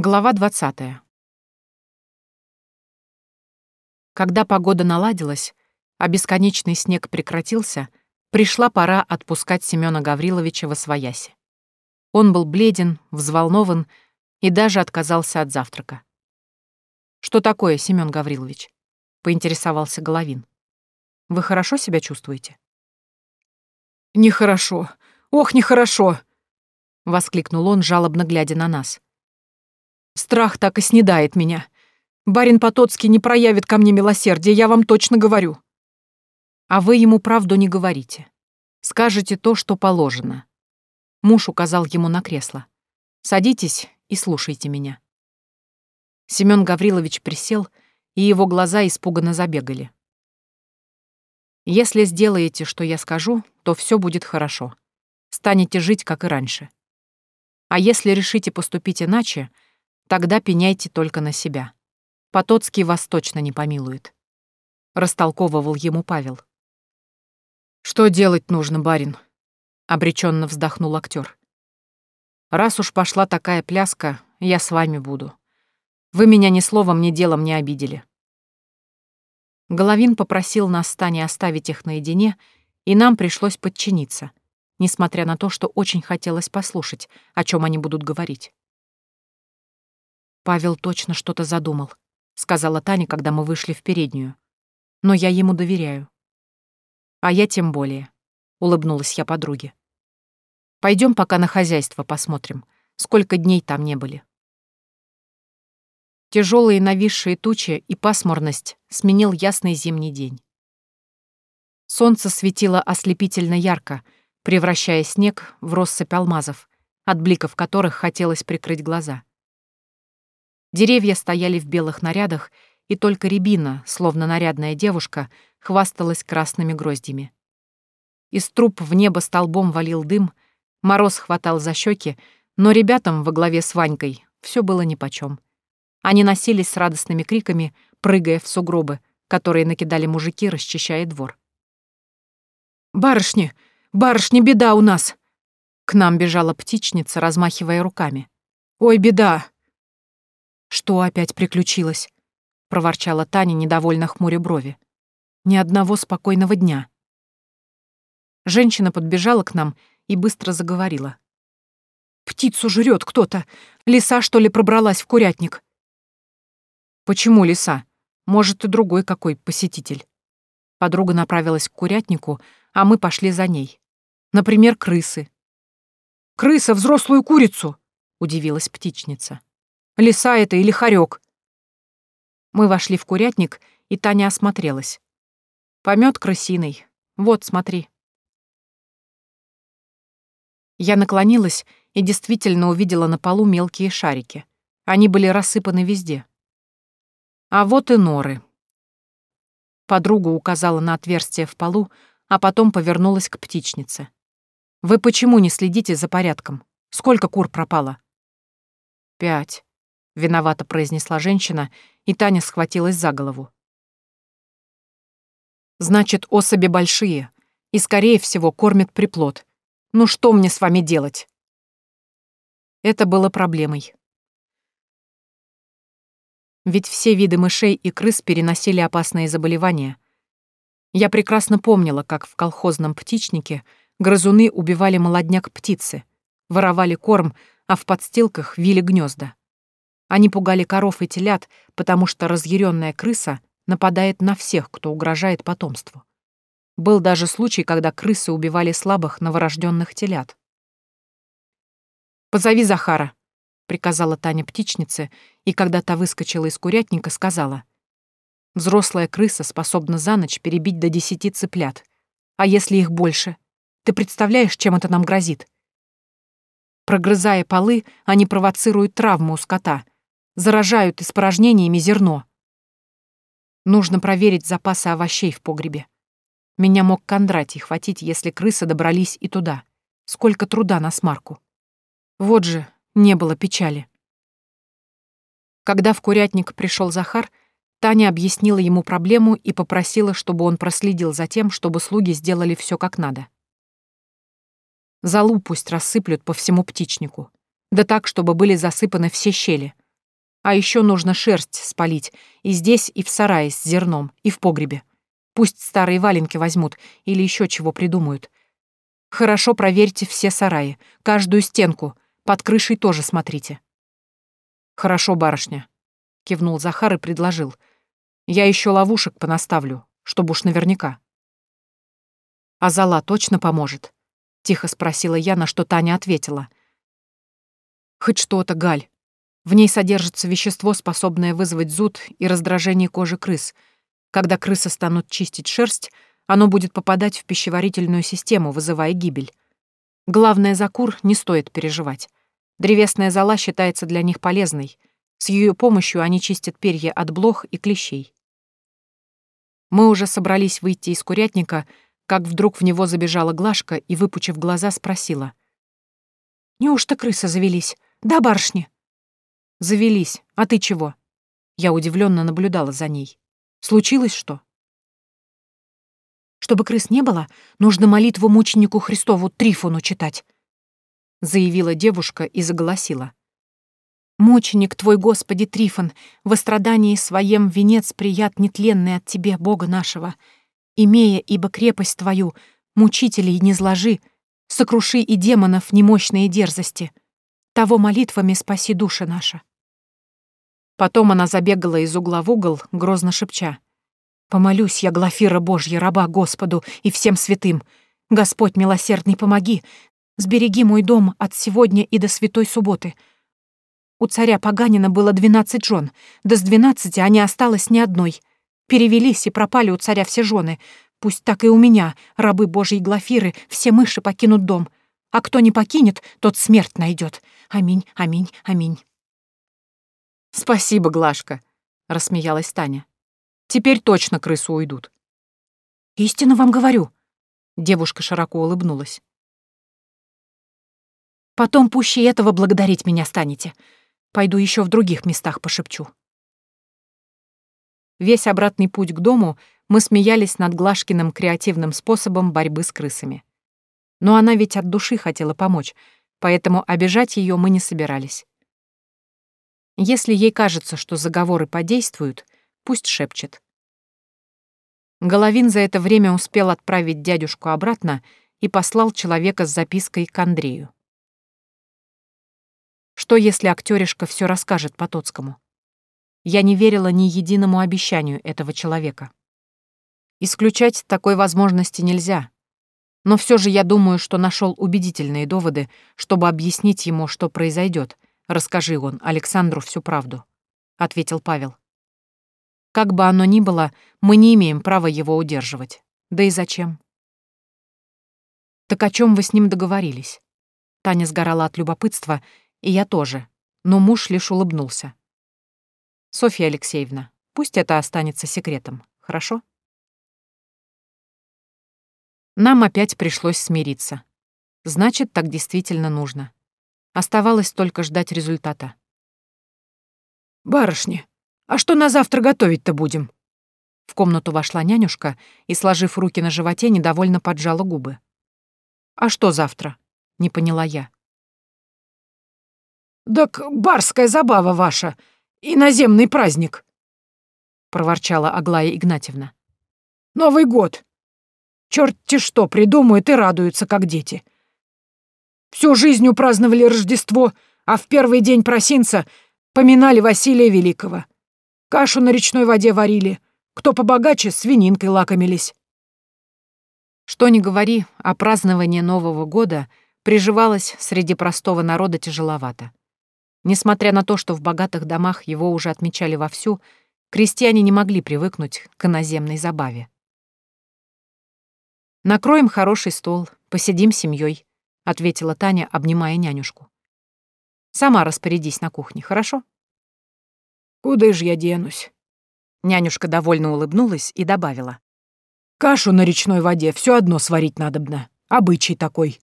Глава 20. Когда погода наладилась, а бесконечный снег прекратился, пришла пора отпускать Семёна Гавриловича во свояси. Он был бледен, взволнован и даже отказался от завтрака. «Что такое, Семён Гаврилович?» — поинтересовался Головин. «Вы хорошо себя чувствуете?» «Нехорошо. Ох, нехорошо!» — воскликнул он, жалобно глядя на нас. Страх так и снедает меня. Барин Потоцкий не проявит ко мне милосердия, я вам точно говорю. А вы ему правду не говорите. Скажете то, что положено. Муж указал ему на кресло. Садитесь и слушайте меня. Семён Гаврилович присел, и его глаза испуганно забегали. Если сделаете, что я скажу, то все будет хорошо. Станете жить, как и раньше. А если решите поступить иначе, Тогда пеняйте только на себя. Потоцкий вас точно не помилует. Растолковывал ему Павел. Что делать нужно, барин? Обреченно вздохнул актер. Раз уж пошла такая пляска, я с вами буду. Вы меня ни словом, ни делом не обидели. Головин попросил нас с оставить их наедине, и нам пришлось подчиниться, несмотря на то, что очень хотелось послушать, о чем они будут говорить. «Павел точно что-то задумал», — сказала Таня, когда мы вышли в переднюю. «Но я ему доверяю». «А я тем более», — улыбнулась я подруге. Пойдем пока на хозяйство посмотрим, сколько дней там не были». Тяжелые нависшие тучи и пасмурность сменил ясный зимний день. Солнце светило ослепительно ярко, превращая снег в россыпь алмазов, от бликов которых хотелось прикрыть глаза. Деревья стояли в белых нарядах, и только рябина, словно нарядная девушка, хвасталась красными гроздями. Из труб в небо столбом валил дым, мороз хватал за щеки, но ребятам во главе с Ванькой все было нипочем. Они носились с радостными криками, прыгая в сугробы, которые накидали мужики, расчищая двор. «Барышни! Барышни, беда у нас!» К нам бежала птичница, размахивая руками. «Ой, беда! «Что опять приключилось?» — проворчала Таня, недовольно хмуря брови. «Ни одного спокойного дня». Женщина подбежала к нам и быстро заговорила. «Птицу жрет кто-то. Лиса, что ли, пробралась в курятник?» «Почему лиса? Может, и другой какой посетитель». Подруга направилась к курятнику, а мы пошли за ней. Например, крысы. «Крыса, взрослую курицу!» — удивилась птичница. Лиса это или хорек. Мы вошли в курятник, и Таня осмотрелась. Помет крысиный. Вот, смотри. Я наклонилась и действительно увидела на полу мелкие шарики. Они были рассыпаны везде. А вот и норы. Подруга указала на отверстие в полу, а потом повернулась к птичнице. «Вы почему не следите за порядком? Сколько кур пропало?» «Пять виновато произнесла женщина, и Таня схватилась за голову. Значит, особи большие, и, скорее всего, кормят приплод. Ну что мне с вами делать? Это было проблемой. Ведь все виды мышей и крыс переносили опасные заболевания. Я прекрасно помнила, как в колхозном птичнике грызуны убивали молодняк птицы, воровали корм, а в подстилках вили гнезда. Они пугали коров и телят, потому что разъяренная крыса нападает на всех, кто угрожает потомству. Был даже случай, когда крысы убивали слабых новорожденных телят. «Позови Захара», — приказала Таня птичнице, и когда та выскочила из курятника, сказала. «Взрослая крыса способна за ночь перебить до десяти цыплят. А если их больше? Ты представляешь, чем это нам грозит?» Прогрызая полы, они провоцируют травму у скота — заражают испражнениями зерно. Нужно проверить запасы овощей в погребе. Меня мог Кондратий хватить, если крысы добрались и туда. Сколько труда на смарку. Вот же, не было печали. Когда в курятник пришел Захар, Таня объяснила ему проблему и попросила, чтобы он проследил за тем, чтобы слуги сделали все как надо. Залу пусть рассыплют по всему птичнику. Да так, чтобы были засыпаны все щели — А еще нужно шерсть спалить. И здесь, и в сарае с зерном, и в погребе. Пусть старые валенки возьмут или еще чего придумают. Хорошо проверьте все сараи, каждую стенку. Под крышей тоже смотрите. Хорошо, барышня. Кивнул Захар и предложил. Я еще ловушек понаставлю, чтобы уж наверняка. А зала точно поможет? Тихо спросила я, на что Таня ответила. Хоть что-то, Галь. В ней содержится вещество, способное вызвать зуд и раздражение кожи крыс. Когда крысы станут чистить шерсть, оно будет попадать в пищеварительную систему, вызывая гибель. Главное, за кур не стоит переживать. Древесная зола считается для них полезной. С ее помощью они чистят перья от блох и клещей. Мы уже собрались выйти из курятника, как вдруг в него забежала Глашка и, выпучив глаза, спросила. «Неужто крысы завелись? Да, барышни?» Завелись. А ты чего? Я удивленно наблюдала за ней. Случилось что? Чтобы крыс не было, нужно молитву мученику Христову Трифону читать, заявила девушка и заголосила. Мученик твой, Господи Трифон, во страдании своем венец прият нетленный от тебе, Бога нашего. Имея, ибо крепость твою, мучителей не зложи, сокруши и демонов немощные дерзости. Того молитвами спаси души наша. Потом она забегала из угла в угол, грозно шепча. «Помолюсь я, Глафира Божья, раба Господу и всем святым. Господь милосердный, помоги. Сбереги мой дом от сегодня и до святой субботы. У царя Паганина было двенадцать жен, да с двенадцати не осталось ни одной. Перевелись и пропали у царя все жены. Пусть так и у меня, рабы Божьей Глафиры, все мыши покинут дом. А кто не покинет, тот смерть найдет. Аминь, аминь, аминь. «Спасибо, Глашка», — рассмеялась Таня. «Теперь точно крысы уйдут». «Истинно вам говорю», — девушка широко улыбнулась. «Потом пуще этого благодарить меня станете. Пойду еще в других местах пошепчу». Весь обратный путь к дому мы смеялись над Глашкиным креативным способом борьбы с крысами. Но она ведь от души хотела помочь, поэтому обижать ее мы не собирались. Если ей кажется, что заговоры подействуют, пусть шепчет. Головин за это время успел отправить дядюшку обратно и послал человека с запиской к Андрею. Что, если актеришка все расскажет Потоцкому? Я не верила ни единому обещанию этого человека. Исключать такой возможности нельзя. Но все же я думаю, что нашел убедительные доводы, чтобы объяснить ему, что произойдет, Расскажи он Александру всю правду», — ответил Павел. «Как бы оно ни было, мы не имеем права его удерживать. Да и зачем?» «Так о чем вы с ним договорились?» Таня сгорала от любопытства, и я тоже, но муж лишь улыбнулся. «Софья Алексеевна, пусть это останется секретом, хорошо?» Нам опять пришлось смириться. Значит, так действительно нужно. Оставалось только ждать результата. «Барышни, а что на завтра готовить-то будем?» В комнату вошла нянюшка и, сложив руки на животе, недовольно поджала губы. «А что завтра?» — не поняла я. «Так барская забава ваша, иноземный праздник», — проворчала Аглая Игнатьевна. «Новый год. Черт-те что придумают и радуются, как дети. Всю жизнь упраздновали Рождество, а в первый день просинца поминали Василия Великого. Кашу на речной воде варили. Кто побогаче, свининкой лакомились. Что ни говори, а празднование Нового года приживалось среди простого народа тяжеловато. Несмотря на то, что в богатых домах его уже отмечали вовсю, крестьяне не могли привыкнуть к иноземной забаве. Накроем хороший стол, посидим с семьей, ответила Таня, обнимая нянюшку. Сама распорядись на кухне, хорошо? Куда ж я денусь? Нянюшка довольно улыбнулась и добавила. Кашу на речной воде все одно сварить надобно. Обычай такой.